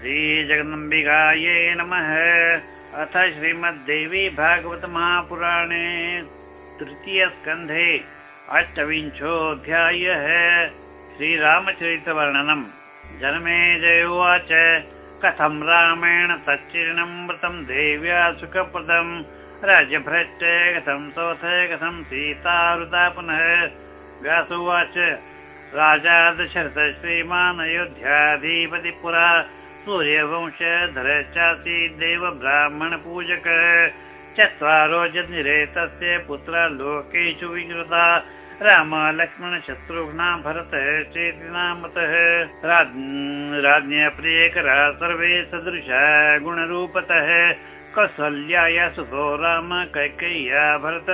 श्रीजगदम्बिकायै नमः। अथ श्रीमद्देवी भागवत महापुराणे तृतीयस्कन्धे अष्टविंशोऽध्यायः। श्रीरामचरितवर्णनम् जनमे जय उवाच। कथं रामेण तच्चिरणमृतं देव्या सुखप्रदम् राज्यभ्रष्ट कथं सोऽथ कथं सीतारुता पुनः। व्यासुवाच राजा दशरथ श्रीमान् अयोध्याधिपति पुरा सूर्यवंशधर चासीत् देव ब्राह्मण पूजक चत्वारो जनिरे तस्य पुत्रा लोकेषु विकृता राम लक्ष्मण शत्रुघ्ना भरतः चेति नामतः राज्ञ प्रियकरा सर्वे सदृशा गुणरूपतः। कौसल्याया सुतो राम कैकेय्या भरत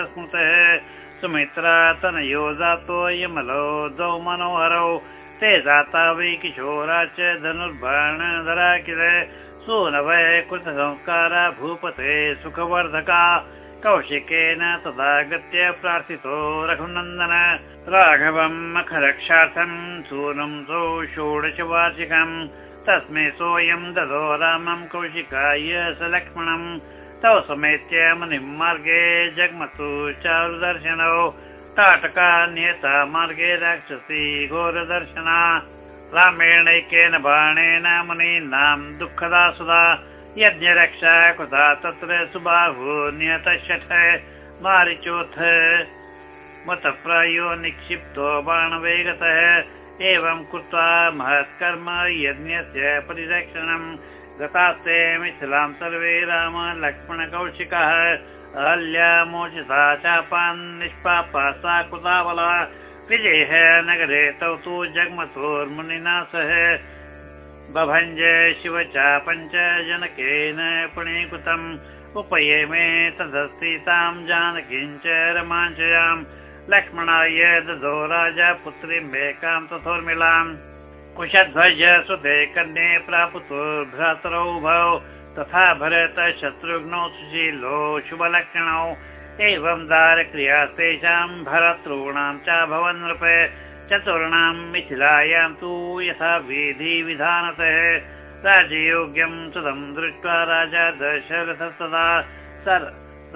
स्मृतः सुमित्रा तनयो जातो यमलो द्वौ मनोहरौ ते जाता वै किशोरा च धनुर्बाणधरा किल। सोनवय कृतसंस्कारा भूपते सुखवर्धका। कौशिकेन तदागत्य प्रार्थितो रघुनन्दन। राघवम् मखरक्षार्थम् सूनं सौ षोडशवार्षिकम्। तस्मै सोऽयं ददो रामं कौशिकाय स लक्ष्मणम् तौ समेत्य मुनिं मार्गे जग्मतु चारुदर्शनौ। ताटका नियता मार्गे राक्षसी घोरदर्शना। रामेणैकेन बाणेन मुनीनां दुःखदा सुधा यज्ञरक्षा कृता तत्र सुबाहु नियत शठ मारिचोथ। मतप्रायो निक्षिप्तो बाणवेगतः। एवं कृत्वा महत्कर्म यज्ञस्य परिरक्षणम् गतास्ते मिथिलां सर्वे राम लक्ष्मणकौशिकः अहल्या मोचिता चापान् निष्पापा सा कृतावला। विजयः नगरे तौ तु जग्मतोर्मुनिना सह बभञ्ज शिव चापञ्च जनकेन पुणीकृतम्। उपयेमे तदस्तीतां जानकीञ्च रमाञ्चयाम्। लक्ष्मणाय ददो राजा पुत्रीमेकां तथोर्मिलाम् कुशध्वज सुते कन्ये प्रापुतो भ्रातरौ भौ तथा भरत शत्रुघ्नौ सुशीलो शुभलक्षणौ। एवं दारक्रिया तेषां भरतॄणां च भवन् नृप चतुर्णां मिथिलायां तु यथा विधि विधानतः। राजयोग्यं सुतं दृष्ट्वा राजा दशरथ सदा स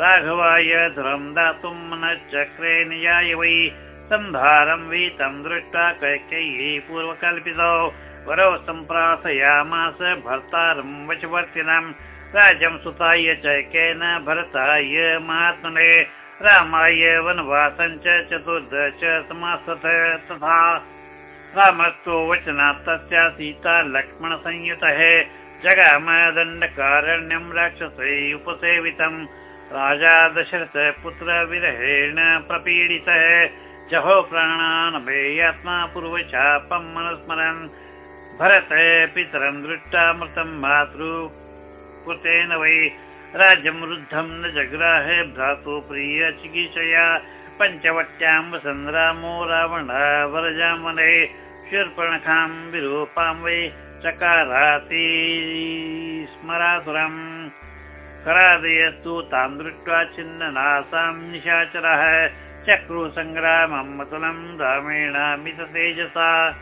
राघवाय धुरं दातुं मनश्चक्रे निजाय वै सम्भारं वीतं दृष्ट्वा कैकेयी पूर्वकल्पितौ वरौ सम्प्रार्थयामास भर्तारं वशवर्तिनं। राज्यं सुताय चैकेन भरताय महात्मने। रामाय वनवासं च चतुर्दश समासत तथा। रामस्तु वचनात् तस्या सीता लक्ष्मणसंयुतः। जगामदण्डकारण्यं राक्षसै उपसेवितम् राजा दशरथ पुत्र विरहेण प्रपीडितः जहो प्राणानभेयात्मा पूर्वशापं मनस्मरन्। भरत पितरं दृष्टामृतं मातृ। कृतेन वै राज्यं रुद्धं न जग्राह भ्रातु प्रिय चिकीर्षया पञ्चवट्यां वसन् रामो रावण वरजामने शूर्पणखां विरूपां वै चकाराति स्मरासुरम्। करादयस्तु तां दृष्ट्वा छिन्ननासां निशाचरः चक्रुसङ्ग्रामं मतुलं रामेणामित तेजसा।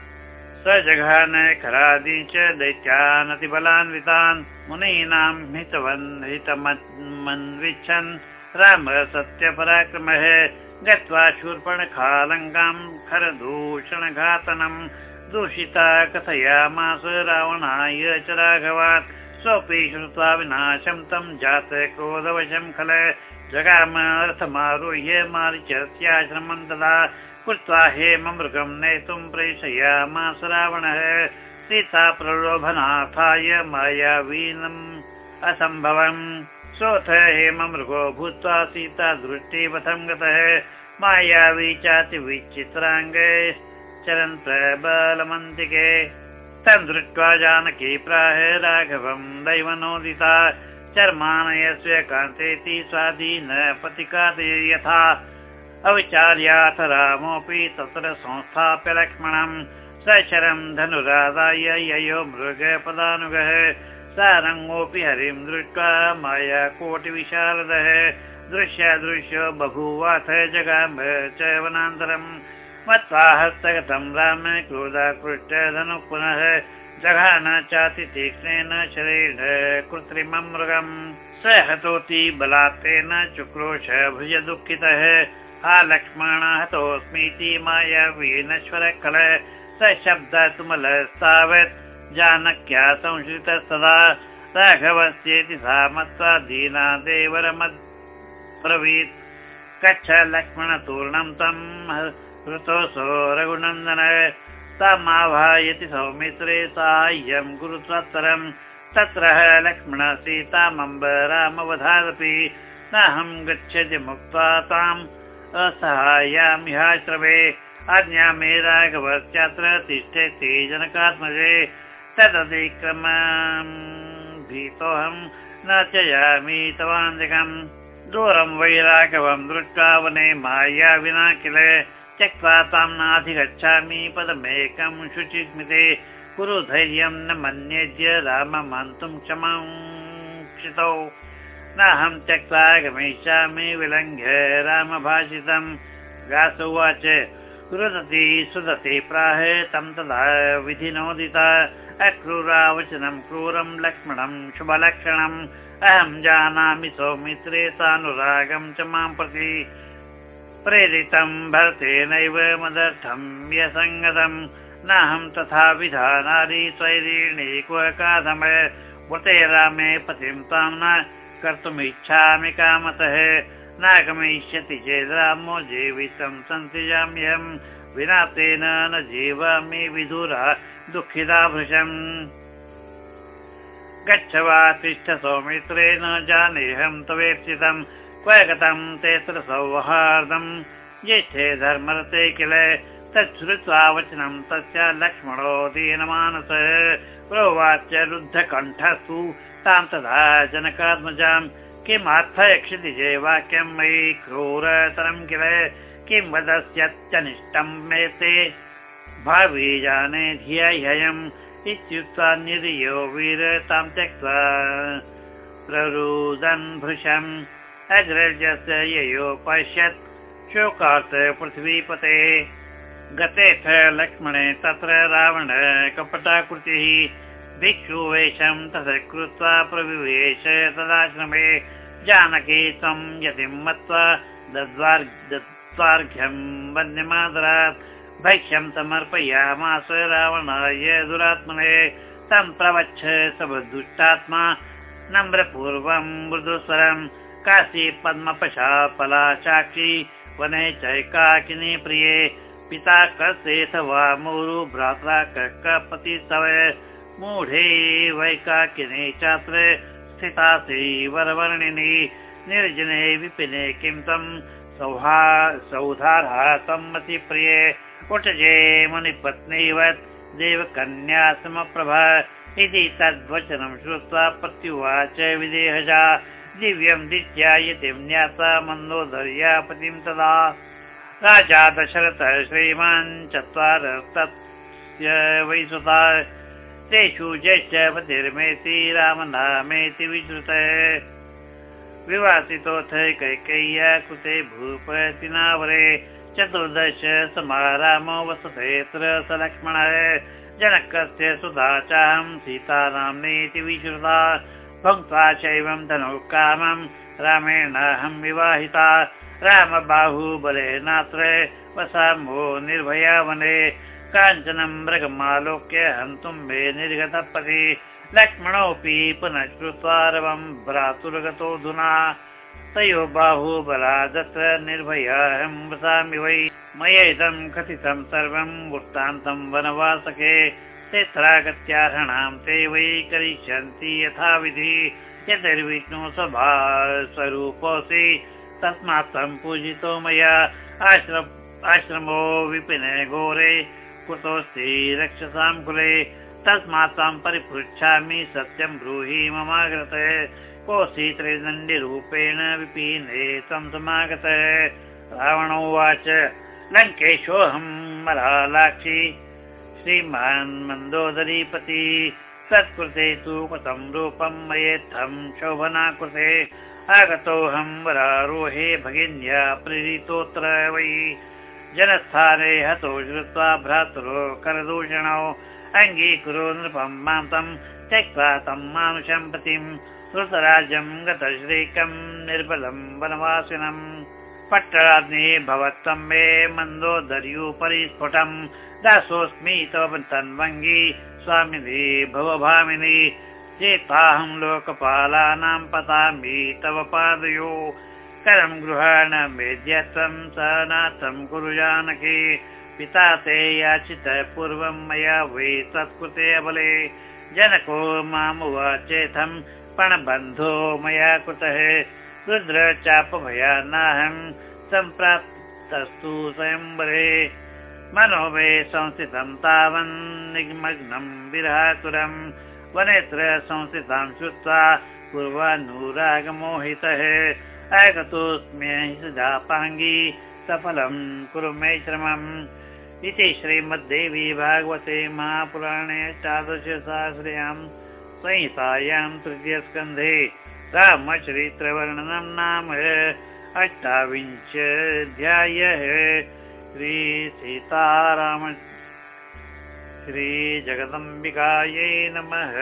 स जघान खरादि च दैत्यानतिबलान्वितान् मुनीनां हितवन् हितमन्विच्छन्। राम सत्यपराक्रमः। गत्वा शूर्पणखालङ्गां खरदूषणघातनं दूषिता कथयामास रावणाय च राघवात् सोऽपि श्रुत्वा विनाशं तं जात क्रोधवशं खल जगामर्थमारुह्य तदा कृत्वा हेममृगं नेतुं प्रेषयामास रावणः। सीता प्रलोभनार्थाय मायावीनम् असम्भवम्। सोऽथ हेममृगो भूत्वा सीता दृष्टिपथं गतः। मायावी चाति विचित्राङ्गे चरन् प्रबलमन्तिके। तं दृष्ट्वा जानकी प्राह राघवं दैवनोदिता चर्मानयस्य कान्तेति स्वाधीन पतिकादे यथा अविचार्याथ रामोऽपि तत्र संस्थाप्य लक्ष्मणम् सशरं धनुराधाय ययो मृगपदानुगः। सारङ्गोऽपि हरिं दृष्ट्वा माया कोटिविशारदः दृश्य दृश्यो बभूवाथ जगाम च वनान्तरम्। मत्वा हस्तगतं राम क्रोधाकृष्ट धनुः पुनः जघान चाति तीक्ष्णेन शरीर कृत्रिमं मृगम् स हतोति बलात्तेन चुक्रोश भुज दुःखितः हा लक्ष्मण हतोऽस्मीति मायावीनश्वर कल। स शब्दतुमलस्तावत् जानक्या संश्रित सदा। राघवस्येति सा मत्वा दीना देवरमब्रवीत् कच्छ लक्ष्मणतूर्णं तं हृतोऽसो रघुनन्दन तमाभायति सौमित्रे साहाय्यं गुरुत्वत्तरम् तत्र लक्ष्मण सीतामम्ब रामवधादपि नाहं गच्छति मुक्त्वा ताम् असहायामिहाश्रवे आज्ञा मे राघवस्यात्र तिष्ठति जनकात्मजे। तदतिक्रम भीतोऽहं न त्यजामि तवान्दिकम् दूरं वैराघवं दृष्ट्वा वने माया विना किल त्यक्त्वा तां नाधिगच्छामि पदमेकं शुचिस्मिते। कुरु धैर्यं न मन्यज्य राममन्तुं क्षमां क्षितौ नाहं त्यक्त्वा गमिष्यामि विलङ्घ्य रामभाषितं व्यासुवाच रुदति सुदति प्राह तं तदा विधिनोदिता। अक्रूरावचनं क्रूरं लक्ष्मणं शुभलक्षणम्। अहं जानामि सौमित्रे सानुरागं च मां प्रति प्रेरितं भरतेनैव मदर्थं व्यसङ्गतम् नाहं तथा विधानादि व्रते रामे पतिं तां न कर्तुमिच्छामि कामतः। न गमिष्यति चेद् रामो जीवितं सन्त्यजाम्यहं। विना तेन न जीवामि विधुरा दुःखिता भृशम्। गच्छ वा तिष्ठ सौमित्रे न जानेऽहं तवेप्सितम् क्व तेऽत्र सौहार्दम् ज्येष्ठे धर्मरते किल? तच्छ्रुत्वा वचनं तस्य लक्ष्मणो दीनमानस। प्रोवाच्य रुद्धकण्ठस्तु तां तदा जनकात्मजां। किमर्थ यक्षति वाक्यं मयि क्रूरतरं किल? किं वदस्यत्यनिष्टं मे ते? भावी जाने धिया ह्ययम् इत्युक्त्वा वीर तां त्यक्त्वा। प्ररुदन् भृशम् अग्रजस्य ययो पश्यत् शोकात् पृथ्वीपते। गतेऽथ लक्ष्मणे तत्र रावण कपटाकृतिः भिक्षुवेशं तथा कृत्वा प्रविवेश तदाश्रमे। जानकी त्वं यतिं मत्वा दद्वार्घ्यं वन्यमादरात्। भैक्ष्यं समर्पयामास रावणाय दुरात्मने। तं प्रवच्छ सबुष्टात्मा नम्रपूर्वं मृदुस्वरम् काशी पद्मपशा पला साक्षी वने चैकाकिनी प्रिये। पिता कसेथ वा मोरु भ्रात्रा कपति सव। मूढे वैकाकिनी चात्र स्थिता वरवर्णिनी। निर्जने विपिने किं तं सौहा सौधारातमति प्रिये। उटजे मुनिपत्नीवत् देवकन्या समप्रभा। इति तद्वचनं श्रुत्वा प्रत्युवाच विदेहजा। दिव्यं दित्यायतिं ज्ञाता मन्दोदर्यापतिं तदा राजा दशरथः श्रीमान् चत्वारस्तस्य वैसुता तेषु ज्येष्ठपतिर्मेति रामनामेति विश्रुतः विवासितोऽथ कैकय्या कृते भूपतिनावरे चतुर्दश समारामो वसतेऽत्र स लक्ष्मणः। जनकस्य सुधा चाहं सीतानाम्नेति विश्रुता भुक्त्वा चैवं धनु कामं रामेण अहं विवाहिता। रामबाहुबलेनात्र वसामो निर्भया वने काञ्चनं मृगमालोक्य हन्तुं मे निर्गतपति। लक्ष्मणोऽपि पुनः श्रुत्वा रवं भ्रातुर्गतोऽधुना तयो बाहुबलादत्र निर्भयाहं वसामि वै। मयैदं कथितं सर्वं वृत्तान्तं वनवासके तेत्रागत्यार्हणां ते वै करिष्यन्ति यथाविधि स्वरूपोऽसि तस्मात् सम्पूजितो मया। आश्रमो विपिने घोरे कुतोऽस्ति रक्षसां कुले। तस्मात् तां परिपृच्छामि सत्यं ब्रूहि ममागत कोऽसि त्रिदण्डिरूपेण विपिने तं समागत। रावणोवाच लङ्केशोऽहं मरालाक्षि श्रीमान् मन्दोदरीपति सत्कृते तु कृतं रूपं मयेत्थं शोभना कृते आगतोऽहं वरारोहे भगिन्या प्रेरितोऽत्र वै। जनस्थाने हतो श्रुत्वा भ्रातरो करदूषणौ अङ्गीकुरु नृपं मां तं त्यक्त्वा तं मानुषं पतिं श्रुतराज्यं गतश्रीकं निर्बलं वनवासिनम् पट्टराज्ञे भवत्तं मे मन्दोदर्युपरिस्फुटम् दासोऽस्मि तव तन्वङ्गी स्वामिनि भवभामिनि। चेताहं लोकपालानां पतामि तव पादयो। करं गृहाण मेद्यत्वं सनाथं कुरु जानकी। पिता ते याचित पूर्वं मया वै तत्कृते अबले। जनको मामुवाचेथं पणबन्धो मया कृतः। रुद्र चापभयानाहं सम्प्राप्तस्तु स्वयंवरे मनो मे संस्थितं तावन् निमग्नं विरातुरम् वनेत्र संस्थितां श्रुत्वा पूर्वानुरागमोहितः। आगतोऽस्म्यजापाङ्गी सफलं कुरु मे श्रमम्। इति श्रीमद्देवी भागवते महापुराणे अष्टादशसहस्र्यां संहितायां तृतीयस्कन्धे रामचरित्रवर्णनं नाम अष्टाविंशोऽध्यायः श्रीसीताराम श्रीजगदम्बिकायै नमः